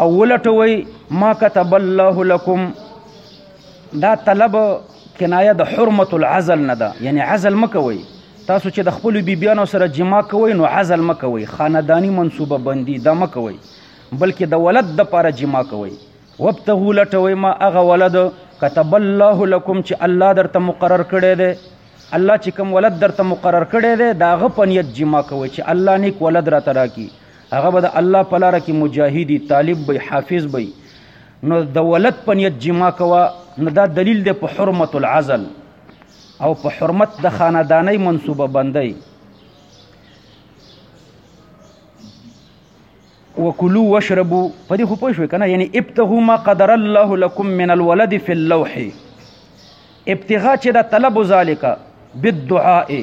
او ولټوي ما كتب الله لكم دا طلب کنایه د حرمت العزل نه ده یعنی عزل مکوي تاسو چې د خپل بیبيانو سره جما کوي نو عزل مکوي خاندانی منصوبه بندي دا مکوي بلکې د ولد د پاره جما کوي وابتغوا لټوي ما اغه ولد كتب الله لكم چې الله درته مقرر کړی دی الله چې کوم ولد درته مقرر کړی دی دا غ پنیت جما کوي چې الله نیک ولد را تراکی هغه به د الله په لاره کې مجاهدي طالب به حافظ به نو د ولد په نیت جما کوه نو دا دلیل دی په حرمت العزل او په حرمت د خاندانۍ منصوبه بندۍ وکلو واشربو په دې خو پوه شوې کنه یعنی ابتغوا ما قدر الله لكم من الولد في اللوح ابتغاء چې دا طلب ذالک بالدعاء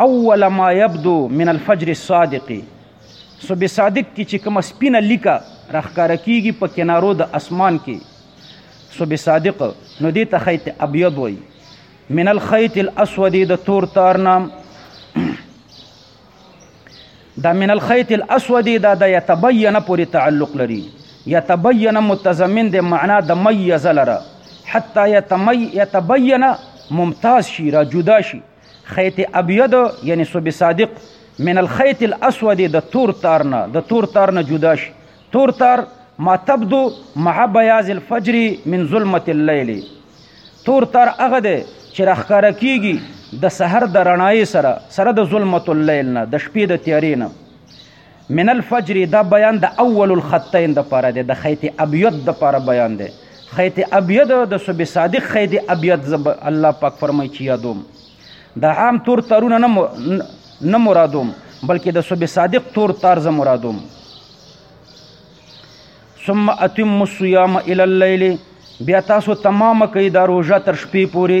اول ما يبدو من الفجر الصادق صبح صادق کې چې کومه سپینه لیکه راخکاره کیږي په کنارو د اسمان کې صبح صادق نو دې ته خیت ابيض وای من الخيط الاسود د تور تار نام دا من الخيط الاسود دا د يتبين پورې تعلق لري يتبين متضمن د معنا د ميز لره حتى يتمي يتبين ممتاز شي را جدا شي خیت ابيض یعنی صبح صادق من الخيط الاسود د تور تار نه د تور تار نه جدا شي تور تار ما تبدو مع بياض الفجر من ظلمه الليل تور تار هغه ده چې راخکاره کیږي د سحر د رڼای سره سره د ظلمت الليل نه د شپې د تیارې نه من الفجر دا بیان د اول الخطین د پاره دی د خیت ابیض د پاره بیان دی خیت ابیض د صبح صادق خیت ابیض زب الله پاک فرمای چی یادوم دا عام تور تارونه نه مرادوم بلکې د صبح صادق تور تار ز مرادوم ثم اتم الصيام الى الليل بیا تاسو تمام کړئ دا روزه تر شپې پورې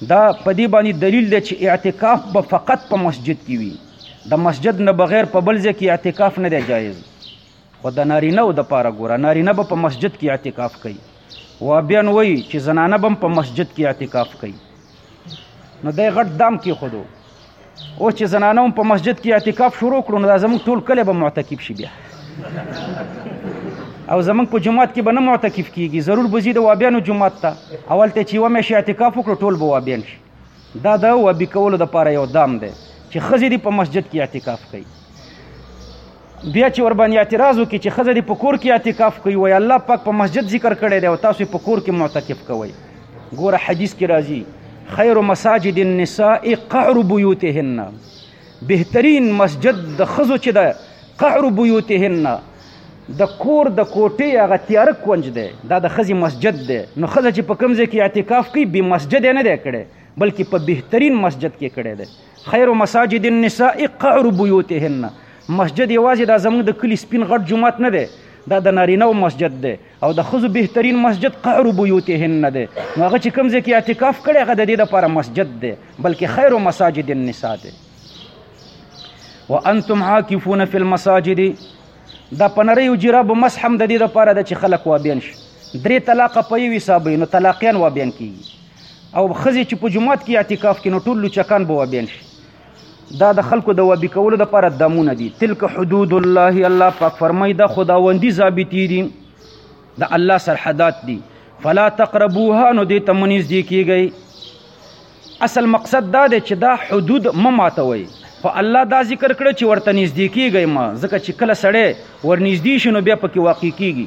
دا په دې باندې دلیل دی چې اعتکاف به فقط په مسجد کې وي د مسجد نه بغیر په بل ځای کې اعتکاف نه دی جایز خو د نارینه او د پاره ګوره نارینه به په مسجد کې اعتکاف کوي و بیا نو وایي چې زنانه به په مسجد کې اعتکاف کوي نو دی غټ دام کې خودو او چې زنانه هم په مسجد کې اعتکاف شروع کړو نو دا زموږ ټول کلی به معتکف شي بیا او زموږ په جماعت کې به نه معتکف کیږي ضرور به ځي د وابیانو جماعت ته اول ته چې یوه میاشت اعتکاف وکړو ټول به وابیان شي دا د وابي کولو دپاره یو دام دی چې ښځې دې په مسجد کې اعتکاف کوي بیا چې ور باندې اعتراض وکړي چې ښځه دې په کور کې اعتکاف کوي وایي الله پاک په مسجد ذکر کړی دی او تاسو یې په کور کې معتکف کوئ ګوره حدیث کې راځي خیر مساجد النساء قعر بیوتهن بهترین مسجد د ښځو چې ده قعر بیوتهن د کور د کوټې هغه تیاره کونج دی دا د ښځې مسجد دی نو ښځه چې په کوم ځای کې اعتکاف کوي بې مسجد یې نه دی کړی بلکې په بهترین مسجد کې کړی دی خیر مساجد النساء قعر بیوتهن مسجد یوازې دا زموږ د کلی سپین غټ جمعات نه دی دا د نارینه او مسجد دی او د خزو بهترین مسجد قعر بیوتهن نه دی نو هغه چې کوم ځای کې اعتکاف کړي هغه د دې لپاره مسجد دی بلکې خیر مساجد النساء دی وانتم عاکفون فی المساجد دا پنریو جراب مسحم د دې لپاره د چې خلک وابین شي درې طلاق په یو حساب نو طلاقیان وابین کیږي او خزي چې په جمعات کې اعتکاف کې نو ټول لچکان به وبین شي دا د خلکو د وبی کولو لپاره دمونه دي تلک حدود الله الله پاک فرمای دا خداوندی ضابطی دي د الله سرحدات دي فلا تقربوها نو دې تمنیز دی کیږي اصل مقصد دا دی چې دا حدود مماتوي خو الله دا ذکر کړ چې ورته نږدې کیږي ما ځکه چې کله سړی ورنږدې شي نو بیا پکې واقع کیږي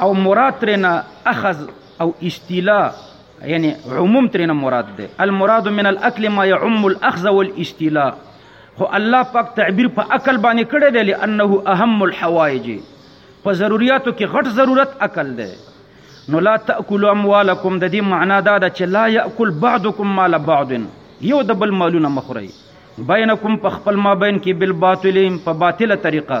او مراد ترنه اخذ او استیلا یعنی عموم ترنه مراد ده المراد من الاكل ما يعم الاخذ والاستیلا خو الله پاک تعبیر په عقل باندې کړی دی لانه اهم الحوائج په ضرورتو کې غټ ضرورت عقل دی نو لا تاكلوا اموالکم د دې معنا دا ده چې لا یاکل بعضکم مال بعض یو د بل مالونه مخوري بینکم په خپل ما بین کې بالباطل په باطله طریقه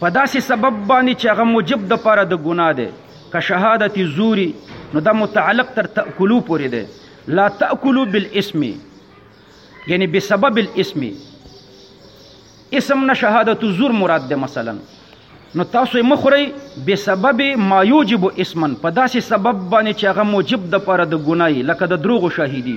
په داسې سبب باندې چې هغه موجب د پاره د ګناه دی که شهادت زوري نو دا متعلق تر تاکلو پورې دی لا تاکلو بالاسم یعنی بسبب الاسم اسم نه شهادت زور مراد ده مثلا نو تاسو یې مخورئ بسبب ما یوجب اسما په داسې سبب باندې چې هغه موجب د پاره د ګناه لکه د دروغو شاهدي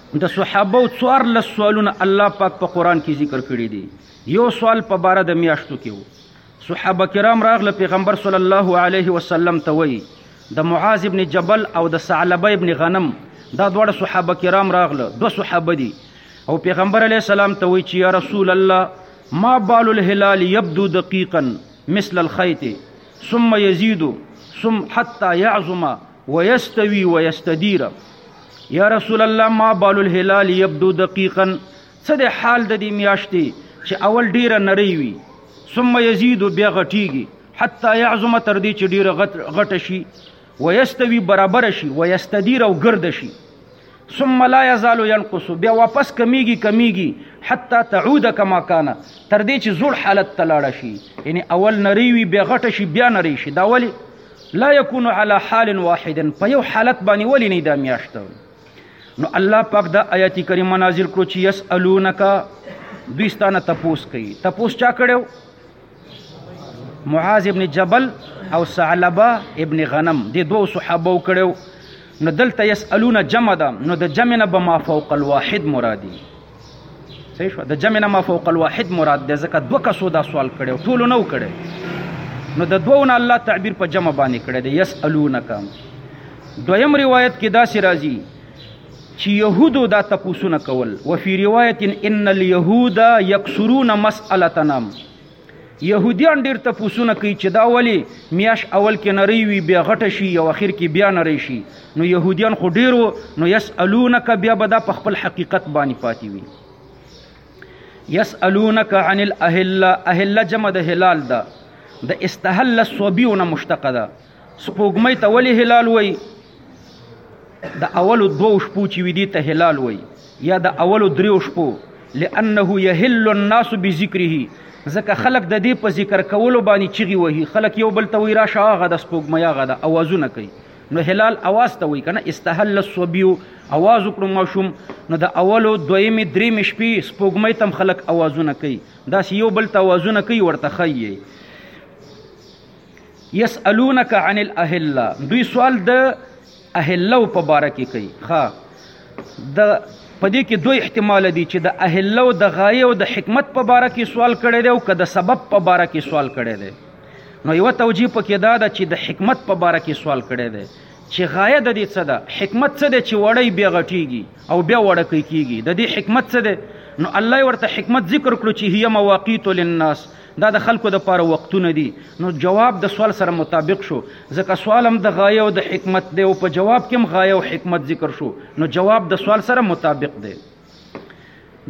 د صحابو څوارلس سوالونه الله پاک په قرآن کې ذکر کړي دي یو سوال په باره د میاشتو کې وو صحابه کرام راغله پیغمبر صلی الله علیه وسلم ته وایي د معاذ ابن جبل او د ثعلبه ابن غنم دا دواړه صحابه کرام راغله دو صحابه دي او پیغمبر علیه السلام ته وایي چې یا رسول الله ما بال الهلال يبدو دقيقا مثل الخيط ثم يزيد ثم حتى يعظم ويستوي ويستدير يا رسول الله ما بال الهلال يبدو دقيقا څه د حال د دې میاشتې چې اول ډیره نری وي ثم یزيد بیا غټیږي حتی يعظم تر دې چې ډیره غټ شي ويستوي برابر شي ويستدير او ګرد شي ثم لا يزال ينقص بیا واپس کمیږي کمیږي حتی تعود کما کان تر دې چې زوړ حالت تلاړ شي یعنی اول نری وي بیا غټ شي بیا نری شي دا ولی لا يكون على حال واحد په یو حالت باندې ولې نه دا میاشت نو الله پاک دا آیات کریمه نازل کړو چې یسالونک دوی ستانه تپوس کوي تپوس چا کړو معاذ ابن جبل او ثعلبه ابن غنم د دوه صحابه کړو نو دلته یسالون جمع ده نو د جمع نه به ما فوق الواحد مرادي صحیح شو د جمع نه ما فوق الواحد مراد ده ځکه دوه کسو دا سوال کړو ټولو نه وکړي نو د دوه نه الله تعبیر په جمع باندې کړی دی یسالونک دویم روایت کې دا سرازی چې يهودو دا تپوسونه کول وفي روایت ان اليهود يكسرون مسالتنا يهوديان ډېر تپوسونه کوي چې دا ولې میاش اول کې نری وي بیا غټه شي او اخر کې بیا نری شي نو يهوديان خو ډېرو نو يسألونک بیا به دا په خپل حقیقت باندې پاتې وي يسألونک عن الاهله اهله جمع د هلال ده د استهل الصبيونه مشتقه ده سپوږمۍ ته ولې هلال وایي د اولو دوو شپو چې وي دي ته هلال وایي یا د اولو دریو شپو لانه یهل الناس بذکره ځکه خلک د دې په ذکر کولو باندې چیغي وهي خلک یو بل ته وایي راشه هغه د سپوږمۍ هغه د اوازونه کوي نو هلال اواز ته وایي کنه استهل الصبي اواز وکړو ماشوم نو د اولو دویمې درېمې شپې سپوږمۍ تم خلک اوازونه کوي داسې یو بل ته اوازونه کوي ورته ښیي یسالونک عن الاهله دوی سوال د اهله په باره کې کوي ښا د پدې کې دوه احتمال دي چې د اهله او د غایې او د حکمت په باره کې سوال کړي دی او که د سبب په باره کې سوال کړي دی نو یو توجیه پکې دا ده چې د حکمت په باره کې سوال کړي دی چې غایه د دې څه ده حکمت څه ده چې وړی بیا غټیږي او بیا وړکی کیږي د دې حکمت څه ده نو الله ورته حکمت ذکر کړو چې هي مواقیت للناس دا د خلکو د پاره وختونه دي نو جواب د سوال سره مطابق شو ځکه سوال هم د غایه او د حکمت دی او په جواب کې هم غایه او حکمت ذکر شو نو جواب د سوال سره مطابق دی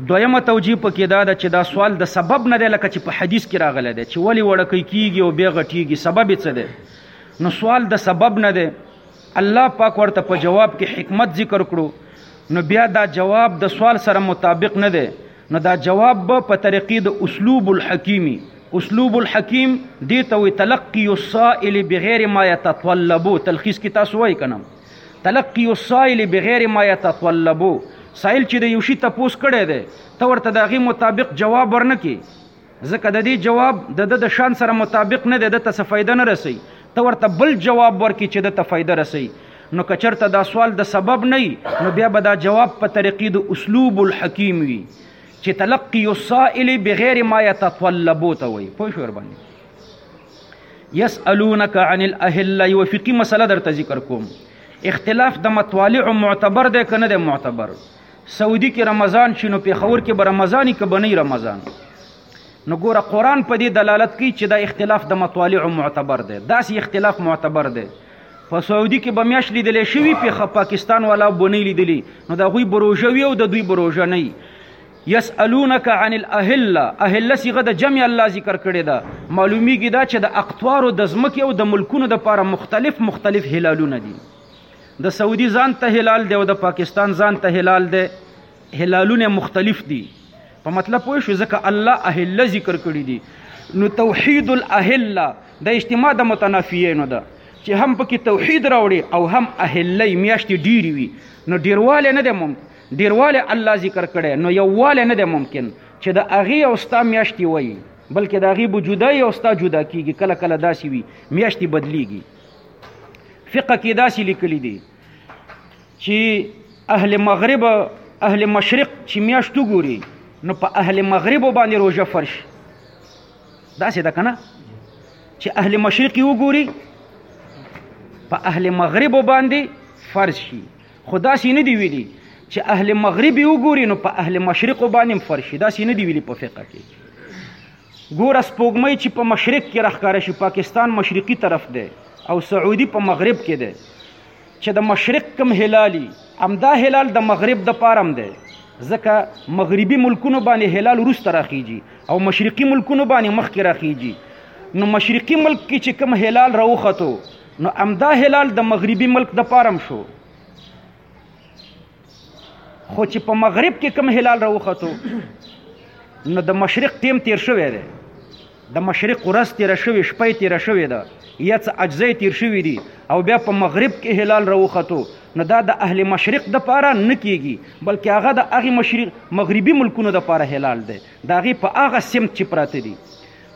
دویمه توجیه پکې دا ده چې دا سوال د سبب نه دی لکه چې په حدیث کې راغلی دی چې ولی وړکی کیږي او بیا غټیږي سبب څه دی نو سوال د سبب نه دی الله پاک ورته په جواب کې حکمت ذکر کړو نو بیا دا جواب د سوال سره مطابق نه دی نو دا جواب به په طریقې د اسلوب الحکیمی اسلوب الحکیم دی ته وی تلقی السائل بغیر ما یتطلبو تلخیص کې تاسو وای کنه تلقی السائل بغیر ما یتطلبو سائل چې د یو شي تپوس کړي دی ته ورته دغه مطابق جواب ورنکې ځکه د دې جواب د د د شان سره مطابق نه دی د ته څه فائدہ نه رسي ته ورته بل جواب ورکړي چې د ته فائدہ رسي نو کچرته دا سوال د سبب نه نو بیا به دا جواب په طریقې د اسلوب الحکیم وي چې تلقي السائل بغیر ما يتطلبو ته وي پوه شو باندې يسالونك عن الاهله یو فقهي مسله درته ذکر کوم اختلاف د مطالع معتبر ده کنه ده معتبر سعودي کې رمضان شي نو پېښور کې به رمضاني که به نه رمضان نو ګوره قرآن په دې دلالت کوي چې دا اختلاف د مطالعو معتبر دی داسې اختلاف معتبر دی په سعودي کې به میاشت لیدلی شوي په پاکستان والا به نه لیدلی نو د هغوی بروژه وي او د دوی بروژه نه وي یسالونک عن الاهله اهله صيغه د جمع الله ذکر کړی دا معلومیږي دا چې د اقطارو د ځمکې او د ملکونو د لپاره مختلف مختلف هلالونه دي د سعودي ځان ته هلال دی او د پاکستان ځان ته هلال دی هلالونه مختلف دي په مطلب پوه شو ځکه الله اهله ذکر کړی دي نو توحید الاهله د اجتماع د متنافیینو ده چې هم پکې توحید راوړي او هم اهله میاشتې ډیری وي نو ډیرواله نه ده ممکن ډیرواله الله ذکر کړي نو یوواله نه ده ممکن چې د اغي او ستا میاشتې وایي بلکې د اغي بوجوده او ستا جدا کیږي کله کله داسي وي میاشتې بدلیږي فقه کې دا شي لیکلي دي چې اهل مغرب اهل مشرق چې میاشتو ګوري نو په اهل مغرب باندې روزه فرش دا څه ده کنه چې اهل مشرق یو ګوري په اهل مغرب باندې فرض شي خدا سي نه دی ویلي چې اهل مغرب یو ګوري نو په اهل مشرق باندې فرض شي دا سي نه دی ویلي په فقه کې ګوره سپوږمۍ چې په مشرق کې راښکاره شي پاکستان مشرقي طرف دی او سعودي په مغرب کې دی چې د مشرق کم هلالي همدا هلال د مغرب د پارم دی ځکه مغربي ملکونو باندې هلال وروسته راخیږي او مشرقي ملکونو باندې مخکې راخیږي نو مشرقي ملک کې چې کم هلال راوختو نو همدا هلال د مغربي ملک د پارم شو خو چې په مغرب کې کم هلال راوخته نو د مشرق تیم تیر شوی دی د مشرق ورځ تیر شوی شپه تیر شوی ده یا څه اجزې تیر شوی دي او بیا په مغرب کې هلال راوخته نو دا د اهل مشرق د پاره نه کیږي بلکې هغه د هغه مشرق مغربي ملکونو د پاره هلال دی دا غي په هغه سمت چې پراته دي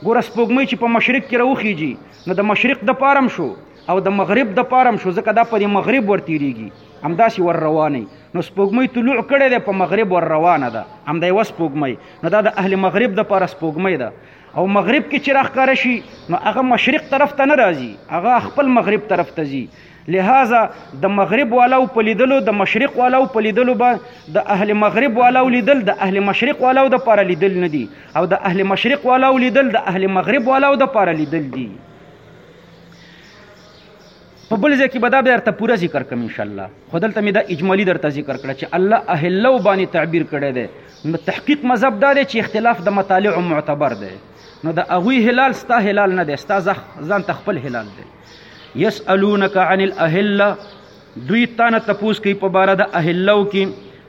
ګور سپوږمۍ چې په مشرق کې راوخیږي نو د مشرق د پارم شو او د مغرب د پارم شو ځکه دا په مغرب ورتیریږي همداسې ور رواني نو سپوږمۍ طلوع کړې ده په مغرب ور روانه ده همدا یوه سپوږمۍ نو دا د اهل مغرب د پاره سپوږمۍ ده او مغرب کې چې راښکاره شي نو هغه مشرق طرف ته نه راځي هغه خپل مغرب طرف ته ځي لہذا د مغرب والاو په لیدلو د مشرق والاو په لیدلو به د اهل مغرب والاو لیدل د اهل مشرق والاو د پاره لیدل نه دي او د اهل مشرق والاو لیدل د اهل مغرب والاو د پاره لیدل دي په بل ځای کې به دا درته پوره ذکر کوم ان شاء الله خو دلته مې دا اجمالی درته ذکر کړه چې الله اهلو باندې تعبیر کړی دی نو تحقیق مذهب دا دی چې اختلاف د مطالع معتبر دی نو د هغوی هلال ستا هلال نه دی ستا ځان ته خپل هلال دی یسألونک عن الاهله دوی تانه تپوس کوي په باره د اهلو کې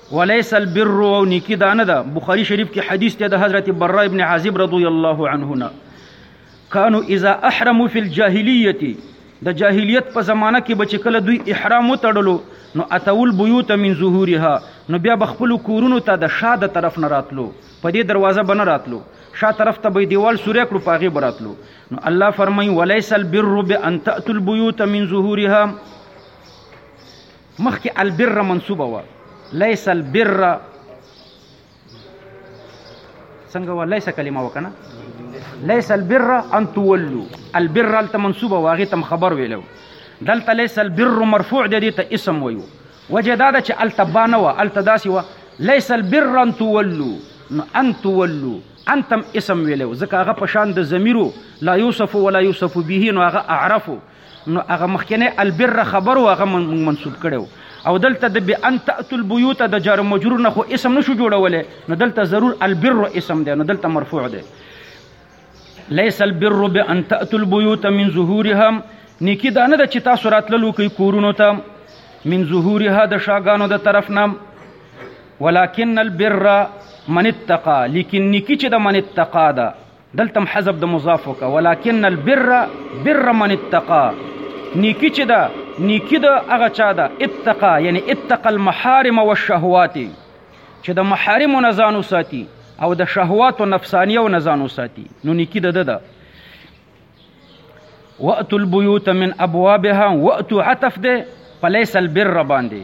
وليس البر او نیکی دا نه ده بخاری شریف کې حدیث ته د حضرت برا ابن عازب رضی الله عنه نه كانوا اذا احرموا في الجاهليه د جاهلیت په زمانہ کې بچ کله دوی احرام وتړلو نو اتول بیوت من ظهورها نو بیا بخپل کورونو ته د شاده طرف نه راتلو په دې دروازه بنه راتلو شا طرف ته به دیوال سورې کړو پاغي براتلو نو الله فرمای وليس البر بان تاتوا البيوت من ظهورها مخکې البر منصوبه وه ليس البر څنګه وه ليس کلمه وکنه ليس البر ان تولوا البر الته منصوبه واغه تم خبر ویلو دلته ليس البر مرفوع د دې ته اسم ویو وجه دا ده چې التبانه و التداسي و ليس البر ان تولوا ان تولوا انتم اسم ویلو ځکه هغه په شان د ضمیرو لا یوسف ولا یوسف به نو هغه اعرفو نو هغه مخکنی البر خبر و هغه موږ منصوب کړی و او دلته د بان تأتو البیوت د جار مجرور نه خو اسم نشو جوړولی نو دلته ضرور البر اسم دی نو دلته مرفوع دی ليس البر بان تأتو البيوت من ظهورها نیکی دا نه ده چې تاسو راتللو کوي کورونو ته من ظهورها د شاګانو د طرف نه ولكن البر من اتقى لیکن نیکی چې د من اتقا ده دلته هم حذف د مضاف وکړه ولکن البر بر من اتقا نیکی چې ده نیکی د هغه چا ده اتقا یعنی اتقا المحارم والشهوات چې د محارمو نه ځان وساتي او د شهواتو نفسانیو نه ځان وساتي نو نیکی د ده ده واتو البیوت من ابوابها واتو عطف ده فليس البر باندې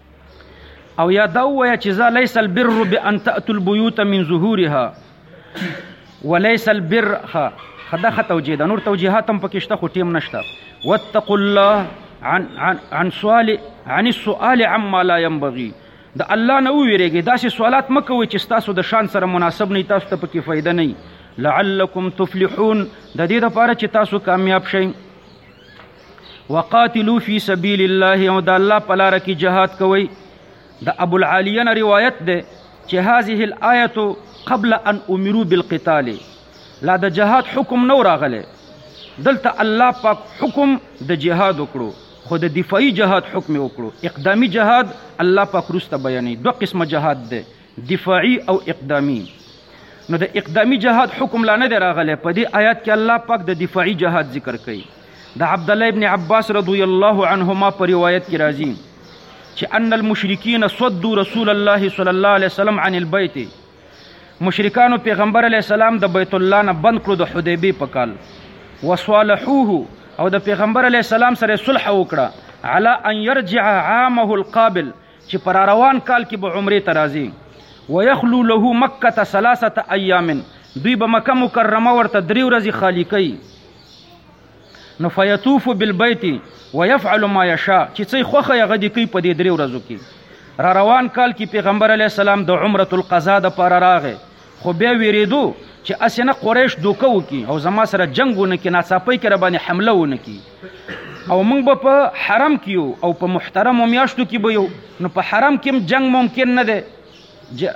او یا دا وایه چې ځا لیس البر بان تاتوا البیوت من ظهورها وليس البر خا خدا خ توجیه ده نور توجیهات هم پکې شته خو ټیم نشته واتقوا الله عن عن عن سوال عن السؤال عما لا ينبغي د الله نه ویریږي داسې سوالات مکوئ چې تاسو د شان سره مناسب نه تاسو ته پکې فائدہ نه لعلکم تفلحون د دې لپاره چې تاسو کامیاب شئ وقاتلو فی سبیل الله او د الله په لار کې جهاد کوي د ابو العالیه نه روایت ده چې هذه الايه قبل ان امروا بالقتال لا د جهاد حکم نو راغله دلته الله پاک حکم د جهاد وکړو خو د دفاعي جهاد حکم وکړو اقدامي جهاد الله پاک روسته بیانې دوه قسمه جهاد ده دفاعي او اقدامي نو د اقدامي جهاد حکم لا نه دی راغلی په دې آیات کې الله پاک د دفاعي جهاد ذکر کوي د عبد الله ابن عباس رضی الله عنهما په روایت کې راځي چې ان المشرکین صدوا رسول الله صلی الله علیه وسلم عن البيت مشرکانو پیغمبر علی السلام د بیت الله نه بند کړو د حدیبی په کال وصالحوه او د پیغمبر علی السلام سره صلح وکړه علا ان يرجع عامه القابل چې په راروان کال کې به عمرې ته راځي ويخلو له مکه ثلاثه ايام دوی به مکه مکرمه ورته درې ورځې خالی کوي نو فیطوف بالبیت ويفعل ما یشاء چې څه خوخه یې غدي کوي په دې درې ورځو کې را روان کال کې پیغمبر علی السلام د عمره القضاء د پر راغې خو بیا ویریدو چې اسې نه قریش دوکه وکړي او زما سره جنګ ونه کړي ناڅاپۍ کې را باندې حمله ونه کړي او موږ به په حرم کې یو او په محترمو میاشتو کې به یو نو په حرم کې جنګ ممکن نه دی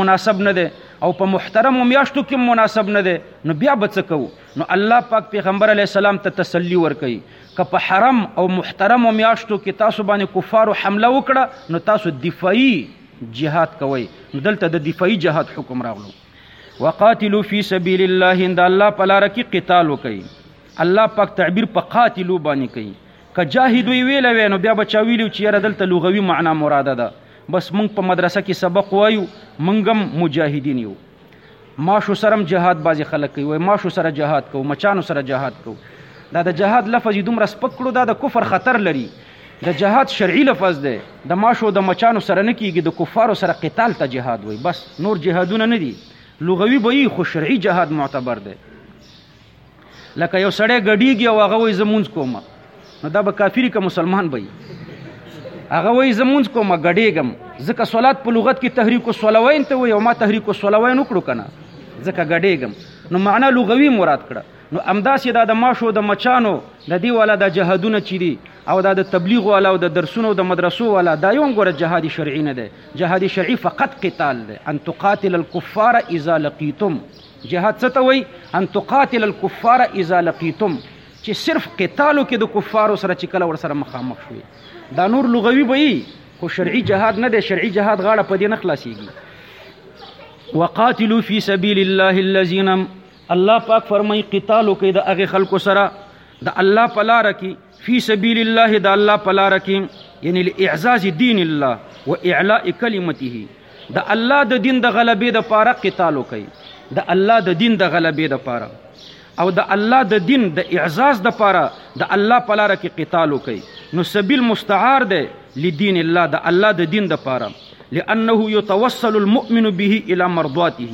مناسب نه دی او په محترمو میاشتو کې مناسب نه دی نو بیا به څه کوو نو الله پاک پیغمبر علی السلام ته تسلی ورکړي که په حرم او محترمو میاشتو کې تاسو باندې کفارو حمله وکړه نو تاسو دفاعي جهاد کوي نو دلته د دفاعي جهاد حکم راغلو وقاتلو فی سبیل الله ان د الله په لار کې قتال وکړي الله پاک تعبیر په قاتلو باندې کوي که جاهدو ویل وینو بیا بچا ویلو چې یاره دلته لغوي معنا مراده ده بس موږ په مدرسه کې سبق وایو موږ مجاهدین یو ماشو سرم جهاد بازي خلک کوي وای ماشو سره جهاد کو مچانو سره جهاد کو دا د جهاد لفظ دومره سپک کړو دا د کفر خطر لري د جهاد شرعي لفظ دی د ماشو د مچانو سره نه کیږي د کفارو سره قتال ته جهاد وای بس نور جهادونه نه دي لغوي به خو شرعي جهاد معتبر دی لکه یو سړی ګډیږي او هغه وایي زمونږ کوم نو دا به کافری که مسلمان به هغه وایي زمونږ کوم ګډیږم ځکه صلات په لغت کې تحریک الصلوین ته وایي او ما تحریک الصلوین وکړو کنه ځکه ګډیږم نو معنا لغوي مراد کړه نو امداسې دا د ماشو د مچانو د دی والا د جهادونه چي دي او دا د تبلیغ والا او د درسونو د مدرسو والا دا یو ګوره جهادي شرعي نه ده جهادي شرعي فقط قتال ده ان تقاتل الكفار اذا لقيتم جهاد څه ته وایي؟ ان تقاتل الکفار اذا لقیتم چې صرف قتال وکړې د کفارو سره چې کله ورسره مخامخ شوي دا نور لغوي به وي خو شرعي جهاد نه دی شرعي جهاد غاړه په دې نه خلاصېږي وقاتلو فی سبیل الله الذین الله پاک فرمایي قتال وکړئ د هغې خلکو سره د الله په لاره کې فی سبیل الله د الله په لاره کې یعنی لاعزاز دین الله و اعلاء کلمته د الله د دین د غلبې د پاره قتال وکي د الله د دین د غلبې د پاره او د الله د دین د اعزاز د پاره د الله په لار کې قتال وکي نو سبیل مستعار ده لدین الله د الله د دین د پاره لانه يتوصل المؤمن به الى مرضاته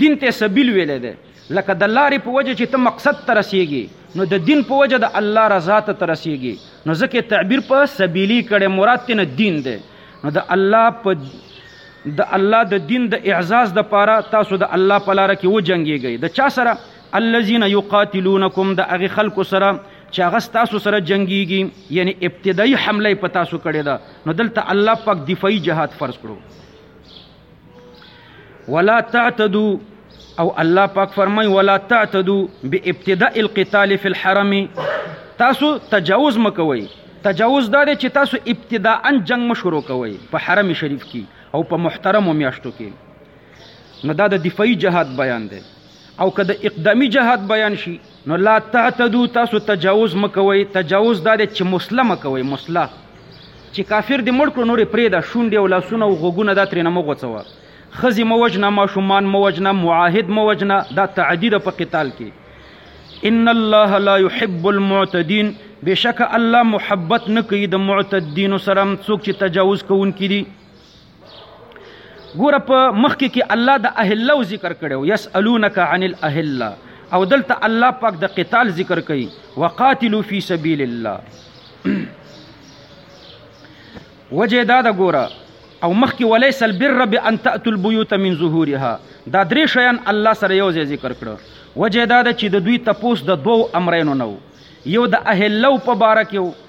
دین ته سبیل ویل ده لکه د لارې په وجه چې ته مقصد ته رسیږي نو د دین په وجه د الله رضا ته ته رسیږي نو ځکه تعبیر په سبیلی کړي مراد تنه دین دی نو د الله په د الله د دین د اعزاز د پاره تاسو د الله په لار کې و جنگيږئ د چا سره الذين يقاتلونكم د هغه خلکو سره چې هغه تاسو سره جنگيږي یعنی ابتدایي حمله په تاسو کړې ده نو دلته الله پاک دفاعي جهاد فرض کړو ولا تعتدو او الله پاک فرمای ولا تعتدو بابتداء القتال في الحرم تاسو تجاوز مکوئ تجاوز دا دی چې تاسو ابتداءا جنگ مشورو کوئ په حرم شریف کې او په محترمو میاشتو کې نو دا د دفاعي جهاد بیان دی او که د اقدامي جهاد بیان شي نو لا تعتدو تاسو تجاوز مکوئ تجاوز دا دی چې مسله مکوئ مسله چې کافر دې مړ کړو نورې پرېږده شونډې او لاسونه او غوږونه دا ترېنه مه غوڅوه ښځې مه وژنه ماشومان مه وژنه معاهد مه وژنه دا تعدي ده په قتال کې ان الله لا يحب المعتدين بشک الله محبت نه کوي د معتدینو سره څوک چې تجاوز کوونکي دي ګوره په مخکې کې الله د اهله او ذکر کړو یسالونک عن الاهله او دلته الله پاک د قتال ذکر کوي وقاتلوا فی سبیل الله وجه دا د ګوره او مخکې وليس البر بان تاتوا البيوت من ظهورها دا درې شیان الله سره یو ځای ذکر کړو وجه دا د چې د دوی تپوس د دوو امرینو نو یو د اهلو په باره کې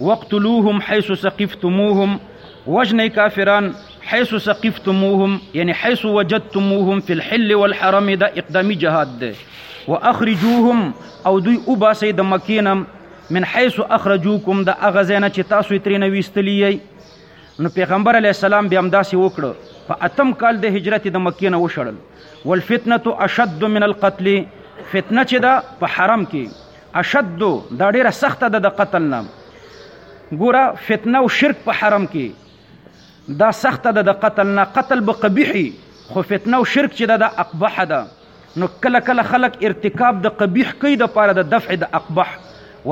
وقتلوهم حيث سقفتموهم وجنئ کافران حيث سقفتموهم يعني حيث وجدتموهم في الحل والحرم دا اقدامي جهاد ده واخرجوهم او دوی وباسي د مکینه من حيث اخرجوكم د اغه زینه چې تاسو یې ترې نه ویستلی یې نو پیغمبر علی السلام بیا همداسې وکړه په اتم کال د هجرت د مکې نه وشړل والفتنه اشد من القتل فتنه چې ده په حرم کې اشد دا ډیره سخته ده د قتل نام ګوره فتنه او شرک په حرم کې دا سخته ده د قتل نه قتل به قبیحي خو فتنه او شرک چې ده د اقبح ده نو کله کله خلک ارتکاب د قبیح کوي د پاره د دفع د اقبح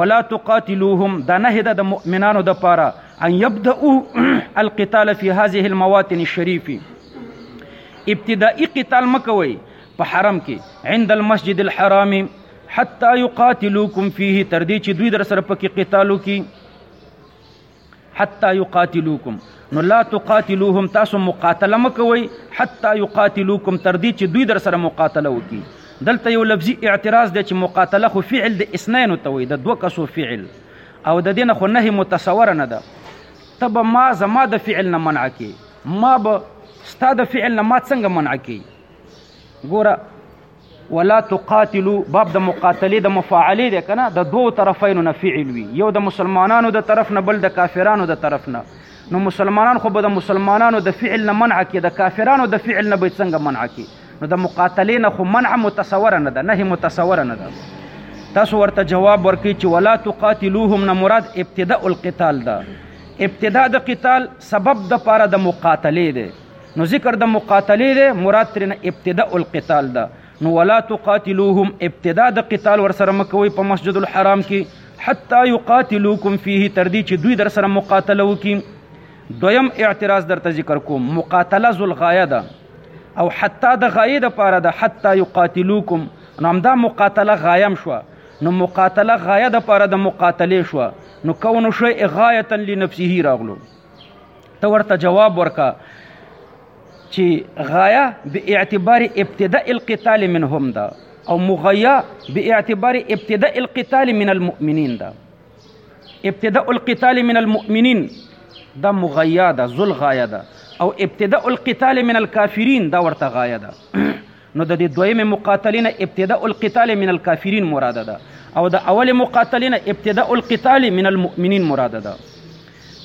ولا تقاتلوهم دا نه ده د مؤمنانو د پاره ان يبدأوا القتال في هذه المواطن الشريفه ابتدائي قتال مکوي په حرم کې عند المسجد الحرام حتا یقاتلوکم فيه تر دې چې دوی در سره پکې قتال وکړي حتا یقاتلوکم نو لا تقاتلوهم تاسو مقاتله مکوي حتا یقاتلوکم تر دې چې دوی در سره مقاتله وکړي دلته یو لفظي اعتراض دی چې مقاتله خو فعل د اسنین ته وي د دوه کسو فعل او د دینه خو نه متصور نه ده تب ما زما د فعل نه منع کی ما به ستا د فعل نه ما څنګه منع کی ګوره ولا تقاتلوا باب د مقاتله د مفاعله ده کنه د دوو طرفینو نه فعل وي یو د مسلمانانو د طرف نه بل د کافرانو د طرف نه نو مسلمانان خو به د مسلمانانو د فعل نه منع کې د کافرانو د فعل نه به څنګه منع کې نو د مقاتله نه خو منع متصوره نه ده نه متصوره نه ده تاسو ورته جواب ورکړي چې ولا تقاتلوهم نه مراد ابتداء القتال ده ابتداء د قتال سبب د پاره د مقاتله ده نو ذکر د مقاتله ده مراد ترنه ابتداء القتال ده نو ولا تقاتلوهم ابتداء د قتال ور سره مکوي په مسجد الحرام کې حتا يقاتلوكم فيه تر دې چې دوی در سره مقاتله وکي دویم اعتراض درته ذکر کوم مقاتله ذل غایه ده او حتا د غایه د پاره ده حتا يقاتلوكم نو همدا مقاتله غایم شو نو مقاتله غایه د پاره د مقاتله شو نو کونه شو غایه لنفسه راغلو ته ورته جواب ورکا چې غایا به اعتبار ابتداء القتال منهم دا او مغیا به اعتبار ابتداء القتال من المؤمنین دا ابتداء القتال من المؤمنین دا مغیا دا ذل غایا دا او ابتداء القتال من الكافرین دا ورته غایا دا نو د دې دویمې مقاتلې نه ابتداء القتال من الکافرین مراده ده او د اولې مقاتلې نه ابتداء القتال من المؤمنین مراده ده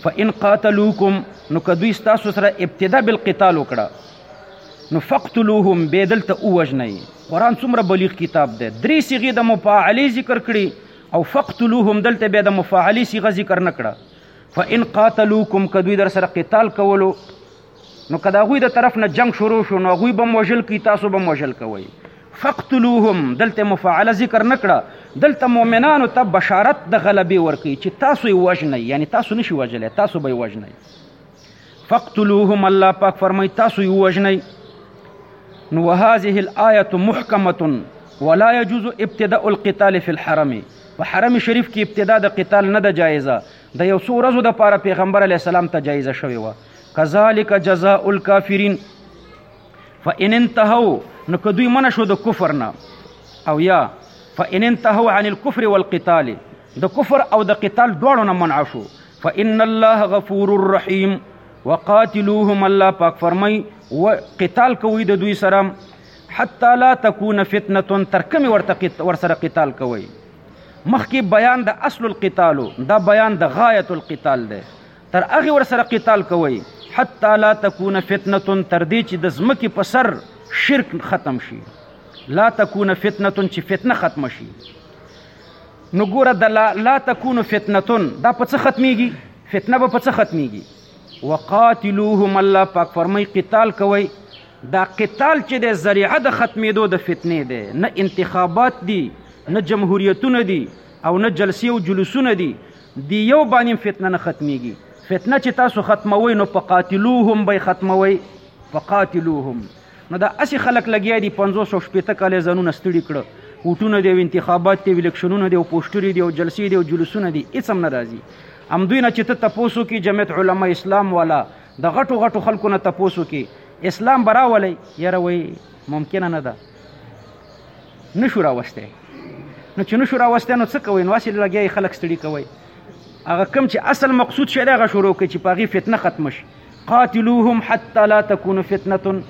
فإن قاتلوکم نو که دوی ستاسو سره ابتدا بالقتال وکړه نو فقتلوهم به دلته ووژنئ قرآن څومره بلیغ کتاب دی درې صیغې د مفاعلې ذکر کړي او فقتلوهم دلته بیا د مفاعلې صیغه ذکر نه کړه فإن قاتلوکم که دوی در سره قتال کولو نو که د هغوی د طرف نه جنگ شروع شو نو هغوی به هم وژل کوي تاسو به هم وژل کوئ فقتلوهم دلته مفاعله ذکر نه کړه دلته مؤمنانو ته بشارت د غلبې ورکوي چې تاسو یې وژنئ یعنی تاسو نشي وژلی تاسو به یې وژنئ فقتلوهم الله پاک فرمایي تاسو یې ووژنئ نو وهذه الآیة محکمة ولا يجوز ابتداء القتال في الحرم په حرم شریف کې ابتدا د قتال نه ده جایزه د یو څو ورځو د پاره پیغمبر علی السلام ته جایزه شوې وه کذالک جزاء الکافرین فان انتهوا نو کدوی من شو د کفر نه او یا فان انتهوا عن الكفر والقتال د کفر او د قتال دواړو نه منع شو فان الله غفور الرحیم وقاتلوهم الله پاک فرمای و قتال کوي د دوی سره حتا لا تكون فتنه تر کوم ورته ور سره قتال کوي مخکې بیان د اصل القتال دا بیان د غایت القتال دی تر هغې ورسره قتال کوئ حتی لا تکون فتنه تر دې چې د ځمکې په سر شرک ختم شي لا تکون فتنه چې فتنه ختم شي نو ګوره د لا, لا تکون فتنه دا په څه ختميږي فتنه به په څه ختميږي وقاتلوهم الله پاک فرمای قتال کوئ دا قتال چې د ذریعه د ختمېدو د فتنې دی نه انتخابات دي نه جمهوریتونه دي او نه جلسې او جلوسونه دي دی یو باندې فتنه نه ختميږي فتنه چې تاسو ختموي نو فقاتلوهم به ختموي فقاتلوهم نو دا اسی خلک لګیا دي 500 شپته کاله زنونه ستړي کړو وټونه دی انتخابات دی الیکشنونه دی او پوسټری دی او جلسې دی او جلوسونه دی هیڅ هم ناراضي ام دوی نه چې ته تپوسو کې جمعیت علما اسلام والا د غټو غټو خلکو نه تپوسو کې اسلام براولې یاره وای ممکنه نه ده نشو راوسته نو چې نشو راوسته نو څه کوي نو اصل لګي خلک ستړي کوي هغه کم چې اصل مقصود شي هغه شروع کوي چې پاغي فتنه ختم شي قاتلوهم حتى لا تكون فتنه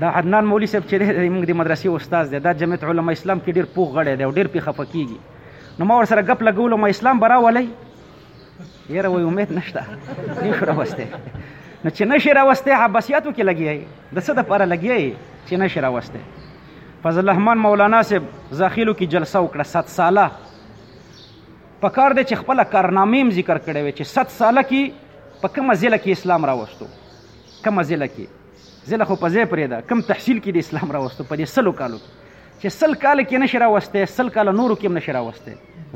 دا عدنان مولوی صاحب چې موږ د مدرسې استاد دی دا جمعیت علما اسلام کې ډیر پوغ غړی دی او ډیر په خفقېږي نو ما ور سره غپ لګول ما اسلام برا ولای یره وای امید نشته نشو راوسته نو چې نشي راوسته عباسیاتو کې لګیای د څه د پاره لګیای چې نشي راوسته فضل الرحمن مولانا صاحب زاخیلو کې جلسه وکړه 7 ساله په کار دی چې خپل کارنامې هم ذکر کړې وي چې 7 ساله کې په کومه ضلع کې اسلام راوستو کومه ضلع کې ځله خو په ځای پرېږده کوم تحصیل کې د اسلام راوستو په دې سلو کالو کې چې سل کال کې نشي راوستی سل کال نورو کې هم نشي راوستی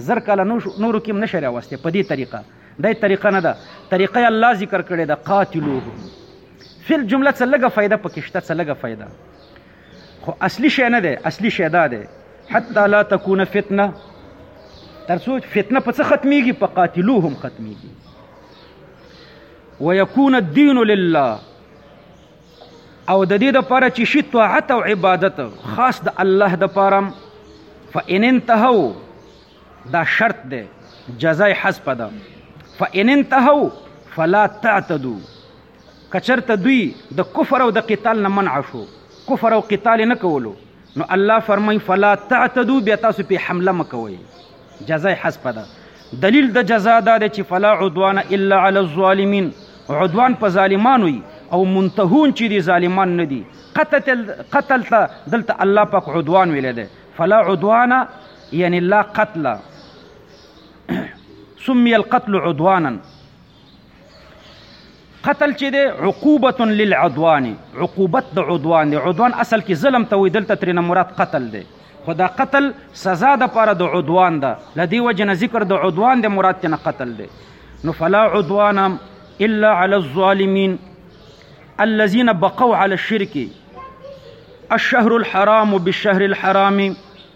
زر کال نورو کې هم نشي راوستی په دې طریقه دا طریقه نه ده طریقه الله ذکر کړې ده قاتلوه فل جمله څه لګه فائدہ پکشته څه لګه فائدہ خو اصلي شی نه ده اصلي شی دا ده حتا لا تكون فتنه ترڅو فتنه په څه ختميږي په قاتلوهم ختميږي ويكون الدين لله او د دې د پاره چې شي طاعت او عبادت خاص د الله د پاره فإن انتهوا دا شرط دی جزای حذف ده فإن انتهوا فلا تعتدوا کچرته دوی د کفر او د قتال نه منع شو کفر او قتال نه کولو نو الله فرمای فلا تعتدوا بیا تاسو په حمله مکوئ جزا حسب ده دلیل د جزا دا دی چې فلا عدوان الا علی الظالمین عدوان په ظالمانو وي او منتهون چې دي ظالمان نه دي قتل قتل ته دلته الله پاک عدوان ویل دی فلا عدوان یعنی لا قتل سمي القتل عدوانا قتل چې دی عقوبت للعدوان عقوبت د عدوان دی عدوان اصل کې ظلم ته وي دلته ترې مراد قتل دی خو دا قتل سزا د پاره د عدوان ده لدی وجه نه ذکر د عدوان د مراد ته نه قتل دی نو فلا عدوان الا على الظالمين الذين بقوا على الشرك الشهر الحرام بالشهر الحرام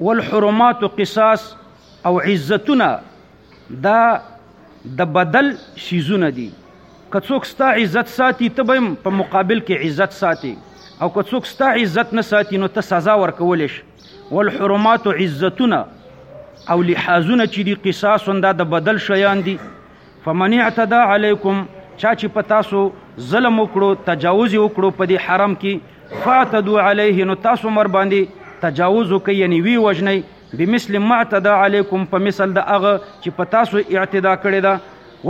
والحرمات قصاص او عزتونه دا د بدل شیزونه دي که څوک ستا عزت ساتي ته به په مقابل کې عزت ساتي او که څوک ستا عزت نه ساتي نو ته سزا ورکول شي والحرمات عزتونه او لحاظونه چې دي قصاص دا د بدل شیان دي فمن اعتدى عليكم چا چې په تاسو ظلم وکړو تجاوز وکړو په دې حرم کې فاعتدوا عليه نو تاسو مر باندې تجاوز وکي یعنی وی وجنی بمثل ما اعتدى عليكم په مثل د هغه چې په تاسو اعتدا کړی دا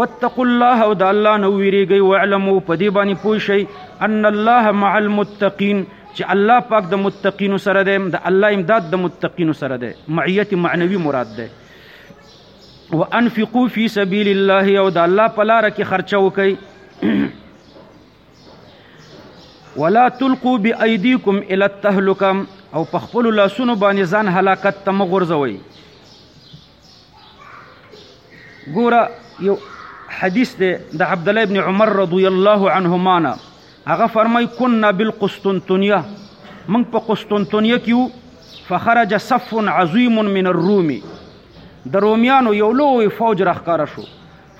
واتقوا الله او د الله نو ویریږي واعلموا په دې باندې پوه شئ ان الله مع المتقين چې الله پاک د متقینو سره دی د الله امداد د متقینو سره دی معیت معنوي مراد ده وانفقوا فی سبیل الله او د الله په لار کې خرچه وکړئ ولا تلقوا بأيديكم الى التهلكه او په خپل لاسونو باندې ځان هلاکت ته مغورځوي ګوره یو حدیث دی د عبد الله ابن عمر رضی الله عنهما نه هغه فرمای کنا بالقسطنطنیه موږ په قسطنطنیه کې وو فخرج صف عظیم من الروم د رومیانو یو لوی فوج راخکاره شو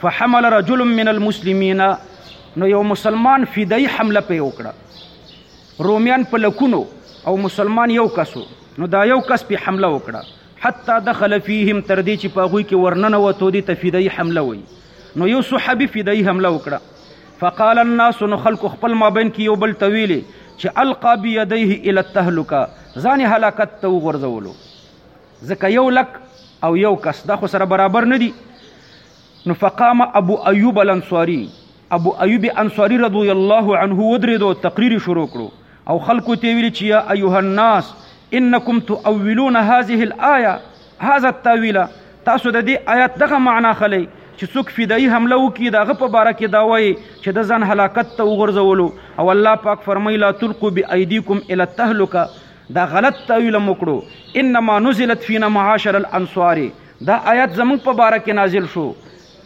فحمل رجل من المسلمین نو یو مسلمان فدای حمله په وکړه رومیان په لکونو او مسلمان یو کسو نو دا یو کس په حمله وکړه حتی دخل فیهم تر دې چې په غوي کې ورننه وته دي تفیدای حمله وي نو یو صحابي فدای حمله وکړه فقال الناس نو خلکو خپل مابین کې یو بل ته ویلې چې القا بيديه الى التهلكه ځان یې هلاکت ته وغورځولو ځکه یو لک او یو کس دا خو سره برابر نه دي نو فقام ابو ایوب الانصاری ابو ایوب انصاری رضی الله عنه ودرېدو تقریر شروع کړو او خلکو ته ویل چې یا ایها الناس انکم تؤولون هذه الايه هذا التاویل تاسو د دې آیات دغه معنا خلی چې څوک فدایي حمله وکړي د هغه په باره کې دا وایي چې د ځان هلاکت ته وغورځولو او الله پاک فرمایي لا تلقوا بأیدیکم الی التهلکه دا غلط تاویل مو کړو انما نزلت فینا معاشر الانصار دا آیات زموږ په باره کې نازل شو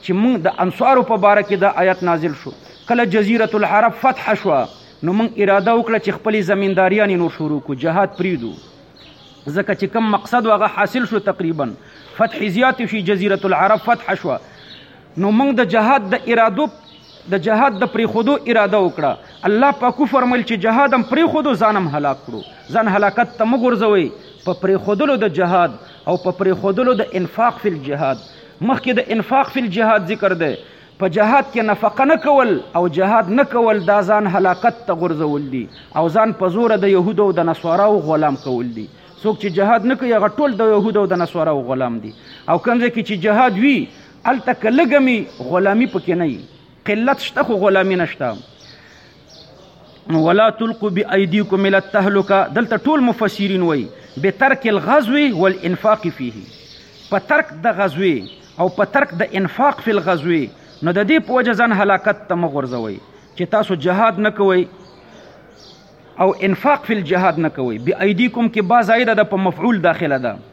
چې موږ د انصارو په باره کې دا آیات نازل شو کله جزیره العرب فتح شو نو موږ اراده وکړه چې خپلې زمینداریانې نور شروع کو جهاد پریدو ځکه چې کم مقصد هغه حاصل شو تقریبا فتح زیات شي جزیره العرب فتح شو نو موږ د جهاد د ارادو د جهاد د پریخودو اراده وکړه الله په کو فرمایل چې جهاد هم پریخودو ځانم هلاک کړو ځان هلاکت ته مګورځوي په پریخودلو د جهاد او په پریخودلو د انفاق فی الجهاد مخکې د انفاق فی الجهاد ذکر دی په جهاد کې نفقه نه کول او جهاد نه کول دا ځان هلاکت ته غورځول دي او ځان په زوره د یهودو او د نصاراو غلام کول دي څوک چې جهاد نه کوي هغه ټول د یهودو او د نصاراو غلام دي او کوم ځای کې چې جهاد وي هلته که لږه مي غلامي پکې نه وي قلت شته خو غلامي نشته ولا تلقوا بأيديكم الى التهلكه دلته ټول مفسرین وای به ترک الغزو والانفاق فيه په ترک د غزوی او په ترک د انفاق فی الغزوی نو د دې په وجه ځان هلاکت ته مغورځوي چې تاسو جهاد نه کوئ او انفاق فی الجهاد نه کوي بأيديكم کې با زائده د په مفعول داخله ده دا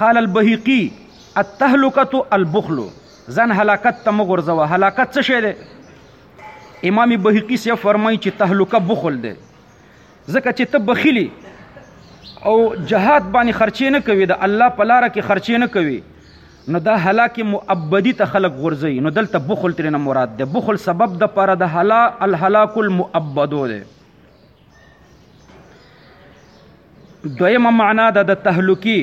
قال البهقي التهلكه البخل ځان هلاکت ته مغورځوه هلاکت څه شی دی امام بهقي سي فرمایي چې تهلکه بخل دی ځکه چې ته بخیلی او جهاد باندې خرچې نه کوي د الله په لار کې خرچې نه کوي نو دا هلاک مؤبدی ته خلق غورځي نو دلته بخل ترنه مراد ده بخل سبب د پاره د هلا الهلاك المؤبدو ده دویمه معنا ده د تهلکی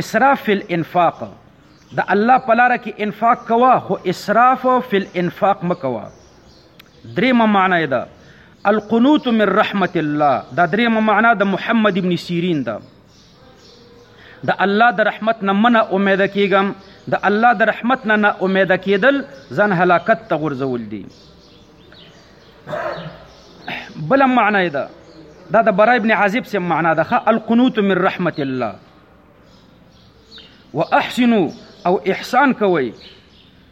اسراف فی الانفاق د الله په لار کې انفاق کوه خو اسراف فی الانفاق مکوه دریمه معنا ده القنوت من رحمت الله دا دریمه معنا د محمد ابن سیرین ده د الله د رحمت نه مه نا امیده کېږم، د الله د رحمت نه نا امیده کېدل ځان هلاکت ته غورځول دي. بله معنا یې ده دا د برای ابن عازب سم معنا ده القنوت من رحمت الله واحسنوا او احسان کوئ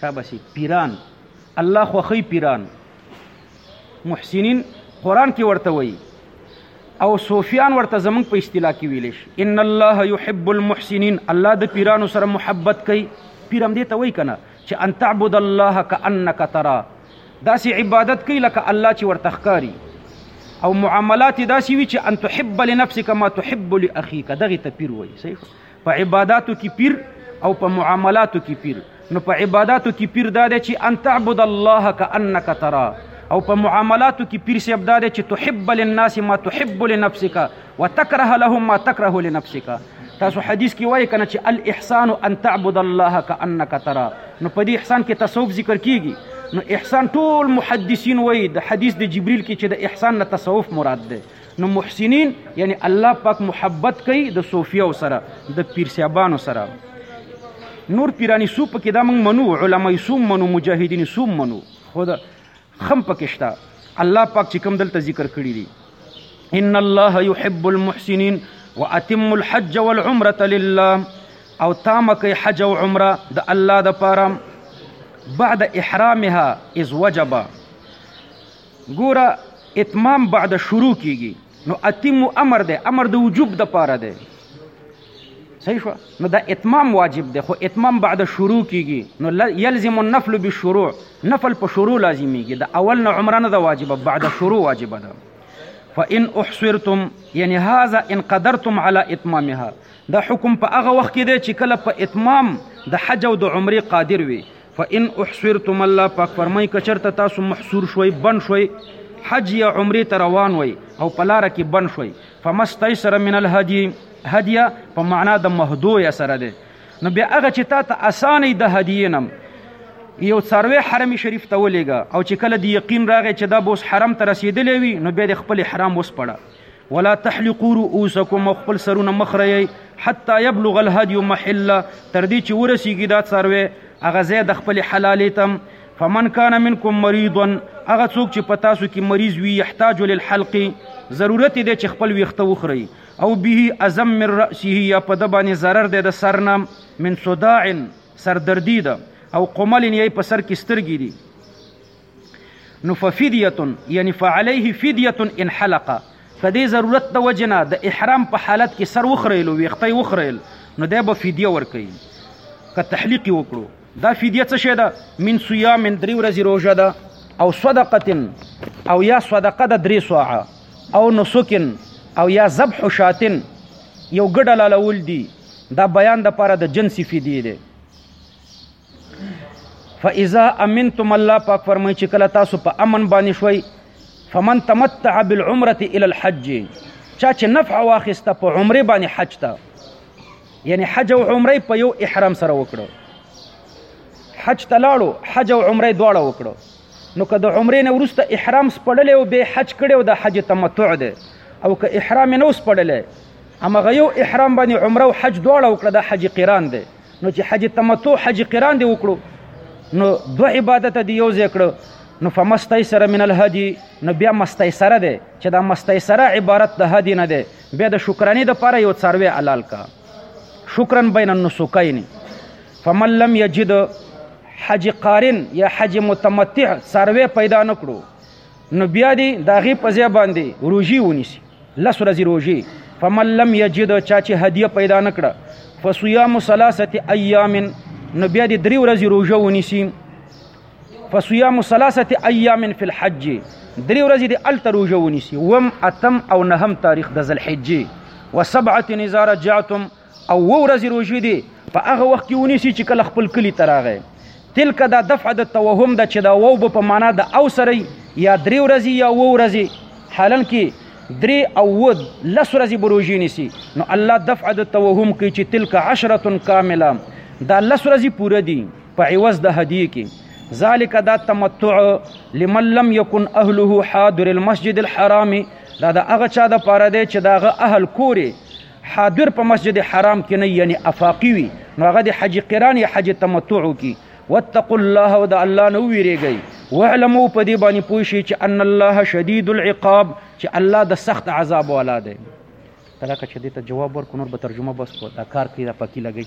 تا بسی پیران الله خوخی پیران محسنین قران کې ورته وایي او صوفیان ورته زمون په اصطلاح کې ویل شي ان الله يحب المحسنين الله د پیرانو سره محبت کوي پیرم دې ته وایي کنه چې ان تعبد الله كانك ترى داسې عبادت کوي لکه الله چې ورته ښکاری او معاملات داسې وي چې ان تحب لنفسك ما تحب لاخيك دغه ته پیر وایي صحیح په عباداتو کې پیر او په معاملاتو کې پیر نو په عباداتو کې پیر دا دی چې ان تعبد الله کانک ترا او په معاملاتو کې پیر صاحب دا دی چې تحب للناس ما تحب لنفسك وتكره لهم ما تكره لنفسك تاسو حدیث کې وایي کنه چې الاحسان ان تعبد الله کانک ترا نو په دې احسان کې تصوف ذکر کیږي نو احسان ټول محدثین وایي د حدیث د جبرئیل کې چې د احسان نه تصوف مراد ده نو محسنین یعنی الله پاک محبت کوي د صوفیو سره د پیر صاحبانو سره نور پیرانی سو پکې دا موږ منو علماء سو منو مجاهدین سو منو خو دا خم پکې شته الله پاک چې کوم دلته ذکر کړی دی ان الله يحب المحسنين واتم الحج والعمره لله او تام کوي حج او عمره د الله د پاره بعد احرامها اذ وجب ګوره اتمام بعد شروع کیږي نو اتم امر ده امر د وجوب د پاره ده صحیح شو نو دا اتمام واجب دی خو اتمام بعد شروع کیږي نو یلزم النفل بالشروع نفل په شروع لازمیږي د اول نه عمره نه واجب بعد شروع واجب ده فان احصرتم یعنی هاذا ان قدرتم على اتمامها دا حکم په هغه وخت کې دی چې کله په اتمام د حج او د عمره قادر وي فان احصرتم الله پاک فرمای کچرته تاسو محصور شوي بن شوي حج یا عمره ته روان وي او په لار کې بن شوي فمستیسر من الهدی هدیه په معنا د مهدو یا سره ده نو بیا هغه چې تا ته اسانې د هدیې نم یو څاروی حرم شریف ته ولېږه او چې کله د یقین راغی چې دا بوس حرم ته رسیدلې وي نو بیا د خپل حرام وسپړه ولا تحلقوا رؤوسکم او خپل سرونه مخریی حتی یبلغ الهدی محله تر دې چې ورسیږي دا څاروی هغه ځای د خپل حلالې تم فمن کان منکم مریضا هغه څوک چې په تاسو کې مریض وي یحتاج للحلق ضرورت دی چې خپل ویښته وخوري او به ازم من راسه یا په د باندې ضرر دی د سر نه من صداع سردردی ده او قمل یې په سر کې سترګې دي نو ففدیه یعنی فعلیه فدیه ان حلق که دې ضرورت د وجې نه د احرام په حالت کې سر وخریل او ویښته یې وخریل نو دی به فدیه ورکوي که تحلیق یې وکړو دا فدیه څه شی ده من صیام درې ورځې روژه ده او صدقه او یا صدقه د درې سوعه او نسکن او یا ذبح شاتن یو ګډه لالول دي دا بیان د پاره د جنسي فدیه ده فاذا امنتم الله پاک فرمایي چې کله تاسو په امن باندې شوي فمن تمتع بالعمره الى الحج چا چې نفع واخیسته په عمره باندې حج ته یعنی حج او عمره په یو احرام سره وکړو حج ته لاړو حج او عمره دواړه وکړو نو که د عمرې نه وروسته احرام سپړلی او بیا حج کړی او د حج تمتع دی او که احرام نه وسپړلی همغه یو احرام باندې عمره او حج دواړه وکړه د حج قران دی نو چې حج تمتع حج قران دی وکړو نو دوه عبادت دی یو ذکر نو فمستیسر من الهدی نو بیا مستیسره ده چې دا مستیسره عبارت د هدی نه ده بیا د شکرانی د پاره یو څاروی حلال کا شکرن بین النسکین فمن لم یجد حج قارن یا حج متمتع څاروی پیدا نکړو نو بیا دی داغي په ځای باندې روجي ونیسي لس ورځې روژې فمن لم یجد چا چې هدیه پیدا نه کړه فصیام ثلاثه ایام نو بیا دې درې ورځې روژه ونیسي فصیام ثلاثه ایام فی الحج درې ورځې دې الته روژه ونیسي وم اتم او نهم تاریخ د ذلحجې وسبعه اذا رجعتم او و ورځې روژې دې په هغه وخت کې ونیسي چې کله خپل کلی ته راغی تلک دا دفع د توهم ده چې دا وو به په معنا د او سره یا درې ورځې یا و ورځې حالا کې درې او و لس ورځې به روژې نیسي نو الله دفع د توهم کوي چې تلک عشره کامله دا لس ورځې پوره دي په عوض د هدیه کې ذالک دا تمتع لمن لم یکن اهله حاضر المسجد الحرام دا د هغه چا د پاره دی چې داغه اهل کورې حاضر په مسجد حرام کې نه یعنی افاقی وي نو هغه د حج قران یا حج تمتع کی واتقوا الله او د الله نو ویریږي واعلموا په دې باندې پوه شي چې ان الله شدید العقاب چې الله د سخت عذاب والا دی دا لکه چې دې ته جواب ورکړو نور به ترجمه بس کو دا کار کوي دا پکې لګي